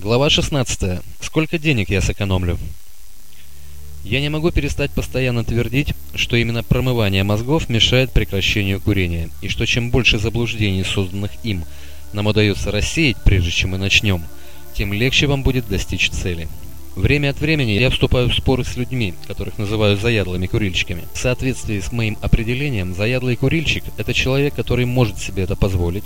Глава 16. Сколько денег я сэкономлю? Я не могу перестать постоянно твердить, что именно промывание мозгов мешает прекращению курения, и что чем больше заблуждений, созданных им, нам удается рассеять, прежде чем мы начнем, тем легче вам будет достичь цели. Время от времени я вступаю в споры с людьми, которых называю заядлыми курильщиками. В соответствии с моим определением, заядлый курильщик – это человек, который может себе это позволить,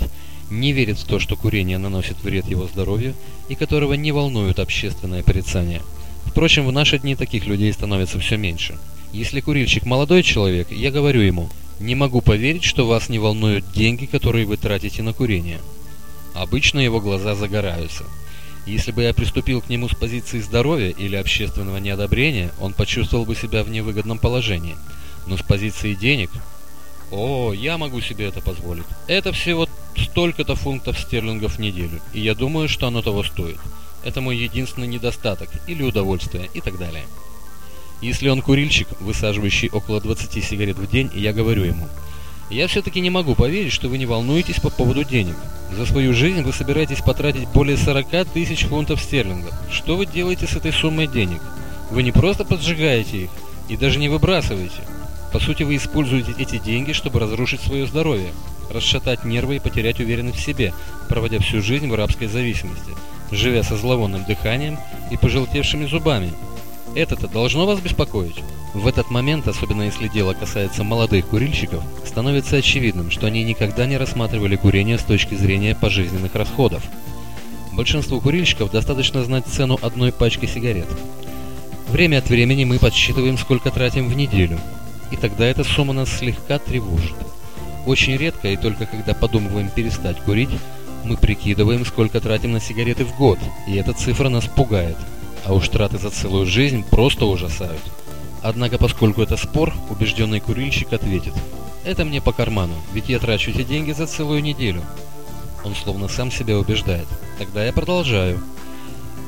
не верит в то, что курение наносит вред его здоровью и которого не волнует общественное порицание. Впрочем, в наши дни таких людей становится все меньше. Если курильщик молодой человек, я говорю ему, не могу поверить, что вас не волнуют деньги, которые вы тратите на курение. Обычно его глаза загораются. Если бы я приступил к нему с позиции здоровья или общественного неодобрения, он почувствовал бы себя в невыгодном положении. Но с позиции денег... О, я могу себе это позволить. Это всего столько-то фунтов стерлингов в неделю, и я думаю, что оно того стоит. Это мой единственный недостаток, или удовольствие, и так далее. Если он курильщик, высаживающий около 20 сигарет в день, я говорю ему, я все-таки не могу поверить, что вы не волнуетесь по поводу денег. За свою жизнь вы собираетесь потратить более 40 тысяч фунтов стерлингов. Что вы делаете с этой суммой денег? Вы не просто поджигаете их и даже не выбрасываете. По сути, вы используете эти деньги, чтобы разрушить свое здоровье расшатать нервы и потерять уверенность в себе, проводя всю жизнь в рабской зависимости, живя со зловонным дыханием и пожелтевшими зубами. Это-то должно вас беспокоить? В этот момент, особенно если дело касается молодых курильщиков, становится очевидным, что они никогда не рассматривали курение с точки зрения пожизненных расходов. Большинству курильщиков достаточно знать цену одной пачки сигарет. Время от времени мы подсчитываем, сколько тратим в неделю, и тогда эта сумма нас слегка тревожит. Очень редко и только когда подумываем перестать курить, мы прикидываем, сколько тратим на сигареты в год, и эта цифра нас пугает. А уж траты за целую жизнь просто ужасают. Однако, поскольку это спор, убежденный курильщик ответит. Это мне по карману, ведь я трачу эти деньги за целую неделю. Он словно сам себя убеждает. Тогда я продолжаю.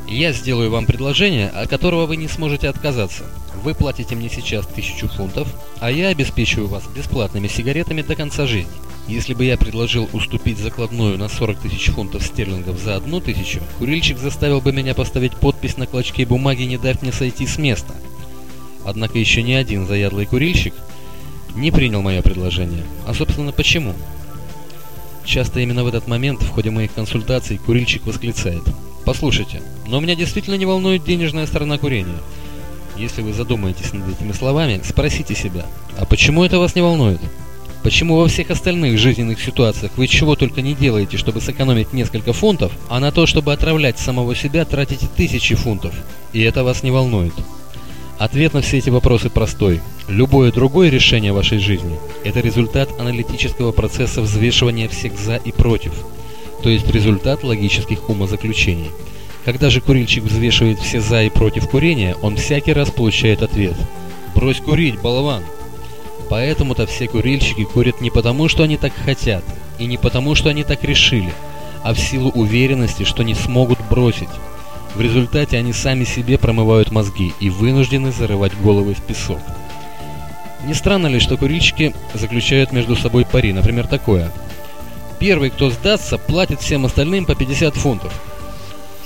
Я сделаю вам предложение, от которого вы не сможете отказаться. Вы платите мне сейчас тысячу фунтов, а я обеспечиваю вас бесплатными сигаретами до конца жизни. Если бы я предложил уступить закладную на 40 тысяч фунтов стерлингов за одну тысячу, курильщик заставил бы меня поставить подпись на клочке бумаги, не дав мне сойти с места. Однако еще ни один заядлый курильщик не принял мое предложение. А собственно почему? Часто именно в этот момент в ходе моих консультаций курильщик восклицает – Послушайте, но меня действительно не волнует денежная сторона курения. Если вы задумаетесь над этими словами, спросите себя, а почему это вас не волнует? Почему во всех остальных жизненных ситуациях вы чего только не делаете, чтобы сэкономить несколько фунтов, а на то, чтобы отравлять самого себя, тратите тысячи фунтов, и это вас не волнует? Ответ на все эти вопросы простой. Любое другое решение вашей жизни – это результат аналитического процесса взвешивания всех «за» и «против», то есть результат логических умозаключений. Когда же курильщик взвешивает все «за» и «против» курения, он всякий раз получает ответ «Брось курить, болван!». Поэтому-то все курильщики курят не потому, что они так хотят, и не потому, что они так решили, а в силу уверенности, что не смогут бросить. В результате они сами себе промывают мозги и вынуждены зарывать головы в песок. Не странно ли, что курильщики заключают между собой пари, например, такое – Первый, кто сдастся, платит всем остальным по 50 фунтов.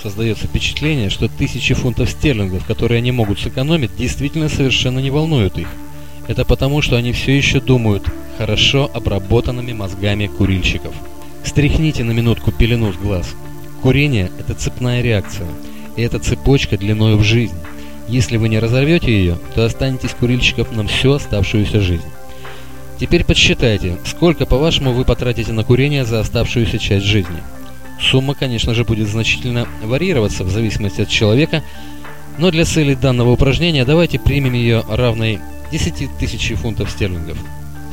Создается впечатление, что тысячи фунтов стерлингов, которые они могут сэкономить, действительно совершенно не волнуют их. Это потому, что они все еще думают хорошо обработанными мозгами курильщиков. Стряхните на минутку пелену с глаз. Курение – это цепная реакция, и это цепочка длиною в жизнь. Если вы не разорвете ее, то останетесь курильщиков на всю оставшуюся жизнь. Теперь подсчитайте, сколько, по-вашему, вы потратите на курение за оставшуюся часть жизни. Сумма, конечно же, будет значительно варьироваться в зависимости от человека, но для целей данного упражнения давайте примем ее равной 10 тысяч фунтов стерлингов.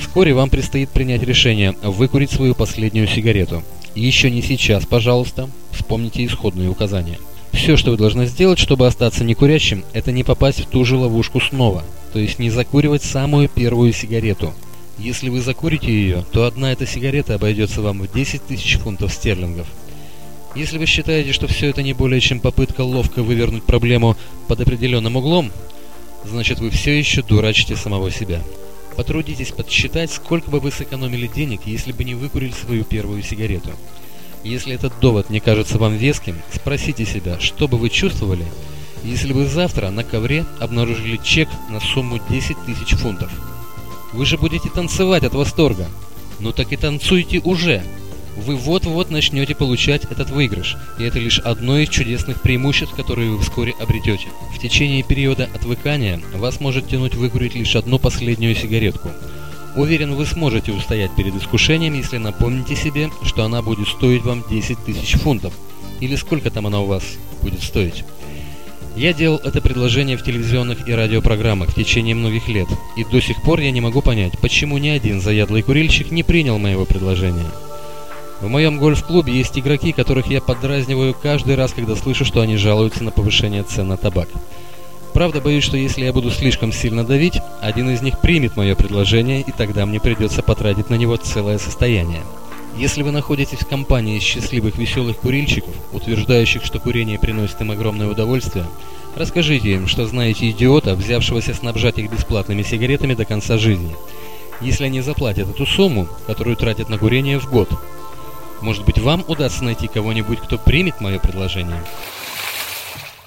Вскоре вам предстоит принять решение выкурить свою последнюю сигарету. Еще не сейчас, пожалуйста, вспомните исходные указания. Все, что вы должны сделать, чтобы остаться некурящим, это не попасть в ту же ловушку снова, то есть не закуривать самую первую сигарету – если вы закурите ее, то одна эта сигарета обойдется вам в 10 тысяч фунтов стерлингов. Если вы считаете, что все это не более чем попытка ловко вывернуть проблему под определенным углом, значит вы все еще дурачите самого себя. Потрудитесь подсчитать, сколько бы вы сэкономили денег, если бы не выкурили свою первую сигарету. Если этот довод не кажется вам веским, спросите себя, что бы вы чувствовали, если бы завтра на ковре обнаружили чек на сумму 10 тысяч фунтов. Вы же будете танцевать от восторга. Ну так и танцуйте уже. Вы вот-вот начнете получать этот выигрыш, и это лишь одно из чудесных преимуществ, которые вы вскоре обретете. В течение периода отвыкания вас может тянуть выкурить лишь одну последнюю сигаретку – Уверен, вы сможете устоять перед искушением, если напомните себе, что она будет стоить вам 10 тысяч фунтов. Или сколько там она у вас будет стоить. Я делал это предложение в телевизионных и радиопрограммах в течение многих лет, и до сих пор я не могу понять, почему ни один заядлый курильщик не принял моего предложения. В моем гольф-клубе есть игроки, которых я подразниваю каждый раз, когда слышу, что они жалуются на повышение цен на табак. Правда, боюсь, что если я буду слишком сильно давить, один из них примет мое предложение, и тогда мне придется потратить на него целое состояние. Если вы находитесь в компании счастливых веселых курильщиков, утверждающих, что курение приносит им огромное удовольствие, расскажите им, что знаете идиота, взявшегося снабжать их бесплатными сигаретами до конца жизни. Если они заплатят эту сумму, которую тратят на курение в год, может быть вам удастся найти кого-нибудь, кто примет мое предложение?